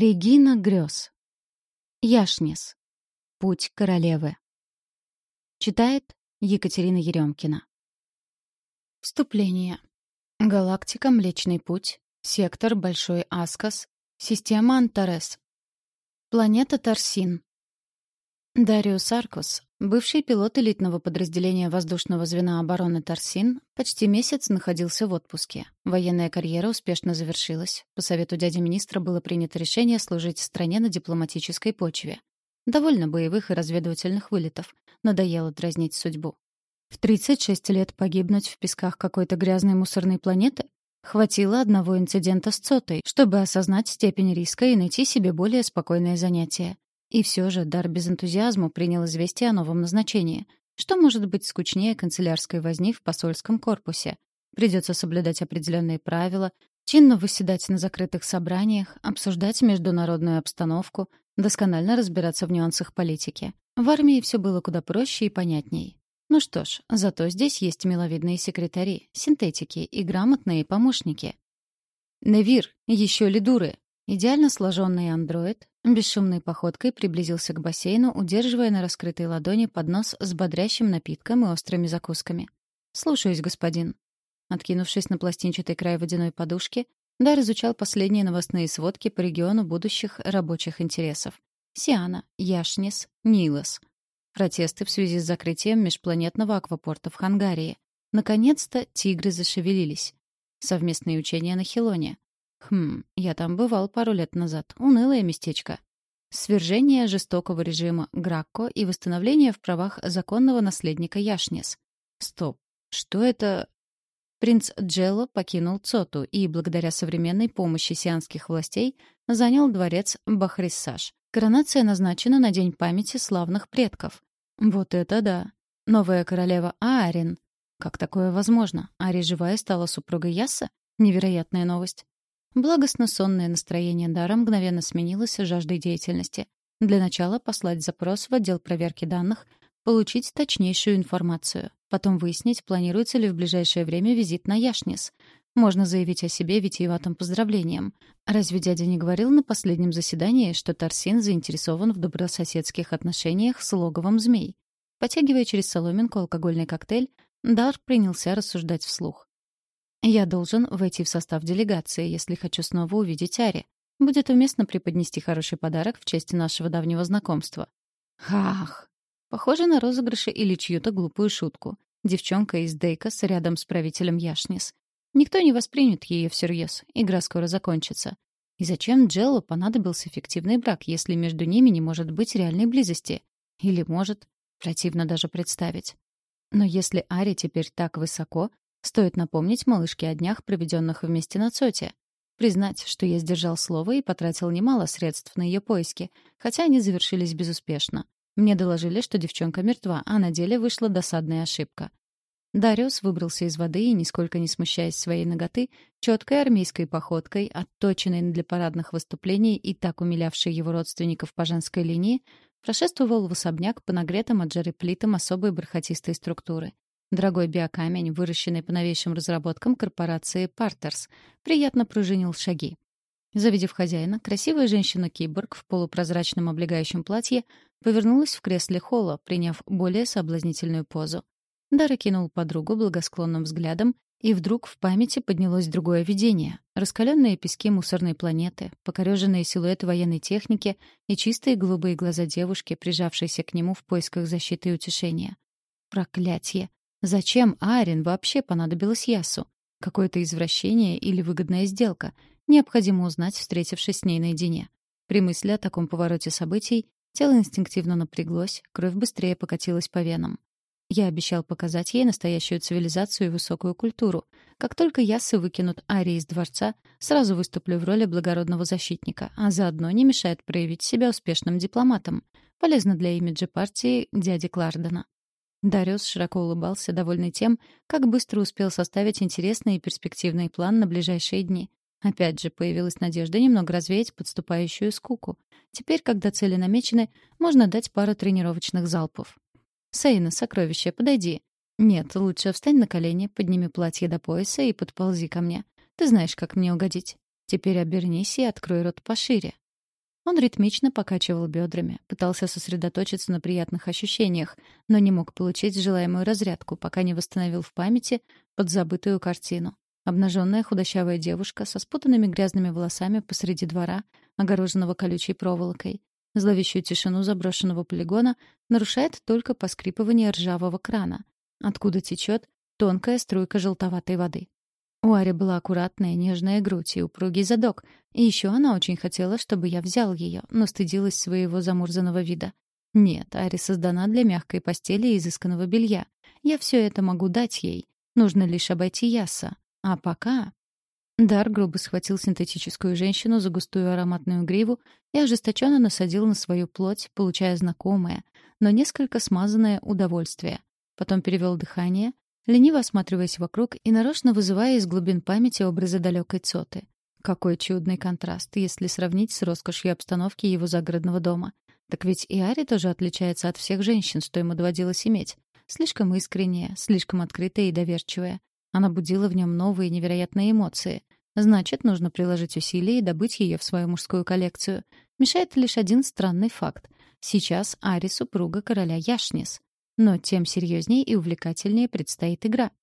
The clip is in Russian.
Регина грез. Яшнис. Путь королевы. Читает Екатерина Еремкина. Вступление. Галактика Млечный Путь. Сектор Большой Аскос. Система Антарес. Планета Тарсин. Дариус Аркус, бывший пилот элитного подразделения воздушного звена обороны Тарсин, почти месяц находился в отпуске. Военная карьера успешно завершилась. По совету дяди министра было принято решение служить стране на дипломатической почве. Довольно боевых и разведывательных вылетов. Надоело дразнить судьбу. В 36 лет погибнуть в песках какой-то грязной мусорной планеты? Хватило одного инцидента с Цотой, чтобы осознать степень риска и найти себе более спокойное занятие. И все же Дар без энтузиазма принял известие о новом назначении. Что может быть скучнее канцелярской возни в посольском корпусе? Придется соблюдать определенные правила, чинно выседать на закрытых собраниях, обсуждать международную обстановку, досконально разбираться в нюансах политики. В армии все было куда проще и понятней. Ну что ж, зато здесь есть миловидные секретари, синтетики и грамотные помощники. «Невир, еще ли дуры?» Идеально сложенный андроид бесшумной походкой приблизился к бассейну, удерживая на раскрытой ладони поднос с бодрящим напитком и острыми закусками. «Слушаюсь, господин». Откинувшись на пластинчатый край водяной подушки, Дар изучал последние новостные сводки по региону будущих рабочих интересов. Сиана, Яшнис, Нилос. Протесты в связи с закрытием межпланетного аквапорта в Хангарии. Наконец-то тигры зашевелились. Совместные учения на Хилоне. Хм, я там бывал пару лет назад. Унылое местечко. Свержение жестокого режима Гракко и восстановление в правах законного наследника Яшнес. Стоп. Что это? Принц Джелло покинул Цоту и, благодаря современной помощи сианских властей, занял дворец Бахриссаж. Коронация назначена на День памяти славных предков. Вот это да. Новая королева Аарин. Как такое возможно? Ари живая стала супругой Ясса? Невероятная новость. Благостно-сонное настроение Дара мгновенно сменилось жаждой деятельности. Для начала послать запрос в отдел проверки данных, получить точнейшую информацию. Потом выяснить, планируется ли в ближайшее время визит на Яшнис. Можно заявить о себе витиеватым поздравлением. Разве дядя не говорил на последнем заседании, что Тарсин заинтересован в добрососедских отношениях с логовом змей? Потягивая через соломинку алкогольный коктейль, Дар принялся рассуждать вслух. Я должен войти в состав делегации, если хочу снова увидеть Ари. Будет уместно преподнести хороший подарок в честь нашего давнего знакомства. Ах! Похоже на розыгрыши или чью-то глупую шутку. Девчонка из Дейкос рядом с правителем Яшнис. Никто не воспримет ее всерьез. Игра скоро закончится. И зачем Джеллу понадобился фиктивный брак, если между ними не может быть реальной близости? Или может? Противно даже представить. Но если Ари теперь так высоко, Стоит напомнить малышке о днях, проведенных вместе на Цоте. Признать, что я сдержал слово и потратил немало средств на ее поиски, хотя они завершились безуспешно. Мне доложили, что девчонка мертва, а на деле вышла досадная ошибка. Дариус выбрался из воды и, нисколько не смущаясь своей ноготы, четкой армейской походкой, отточенной для парадных выступлений и так умилявшей его родственников по женской линии, прошествовал в особняк по нагретым от жары плитам особой бархатистой структуры. Дорогой биокамень, выращенный по новейшим разработкам корпорации «Партерс», приятно пружинил шаги. Завидев хозяина, красивая женщина-киборг в полупрозрачном облегающем платье повернулась в кресле холла, приняв более соблазнительную позу. Дара кинул подругу благосклонным взглядом, и вдруг в памяти поднялось другое видение. Раскаленные пески мусорной планеты, покореженные силуэты военной техники и чистые голубые глаза девушки, прижавшейся к нему в поисках защиты и утешения. Проклятье! Зачем Арин вообще понадобилось Ясу? Какое-то извращение или выгодная сделка? Необходимо узнать, встретившись с ней наедине. При мысли о таком повороте событий тело инстинктивно напряглось, кровь быстрее покатилась по венам. Я обещал показать ей настоящую цивилизацию и высокую культуру. Как только ясы выкинут Ари из дворца, сразу выступлю в роли благородного защитника, а заодно не мешает проявить себя успешным дипломатом. Полезно для имиджа партии дяди Клардена. Дариус широко улыбался, довольный тем, как быстро успел составить интересный и перспективный план на ближайшие дни. Опять же, появилась надежда немного развеять подступающую скуку. Теперь, когда цели намечены, можно дать пару тренировочных залпов. «Сейна, сокровище, подойди». «Нет, лучше встань на колени, подними платье до пояса и подползи ко мне. Ты знаешь, как мне угодить. Теперь обернись и открой рот пошире». Он ритмично покачивал бедрами, пытался сосредоточиться на приятных ощущениях, но не мог получить желаемую разрядку, пока не восстановил в памяти подзабытую картину. Обнаженная худощавая девушка со спутанными грязными волосами посреди двора, огороженного колючей проволокой. Зловещую тишину заброшенного полигона нарушает только поскрипывание ржавого крана, откуда течет тонкая струйка желтоватой воды. У Ари была аккуратная, нежная грудь и упругий задок. И еще она очень хотела, чтобы я взял ее, но стыдилась своего замурзанного вида. Нет, Ари создана для мягкой постели и изысканного белья. Я все это могу дать ей. Нужно лишь обойти Яса. А пока... Дар грубо схватил синтетическую женщину за густую ароматную гриву и ожесточенно насадил на свою плоть, получая знакомое, но несколько смазанное удовольствие. Потом перевел дыхание, лениво осматриваясь вокруг и нарочно вызывая из глубин памяти образы далекой Цоты. Какой чудный контраст, если сравнить с роскошью обстановки его загородного дома. Так ведь и Ари тоже отличается от всех женщин, что ему доводилось иметь. Слишком искренняя, слишком открытая и доверчивая. Она будила в нем новые невероятные эмоции. Значит, нужно приложить усилия и добыть ее в свою мужскую коллекцию. Мешает лишь один странный факт. Сейчас Ари — супруга короля Яшнис. Но тем серьезнее и увлекательнее предстоит игра.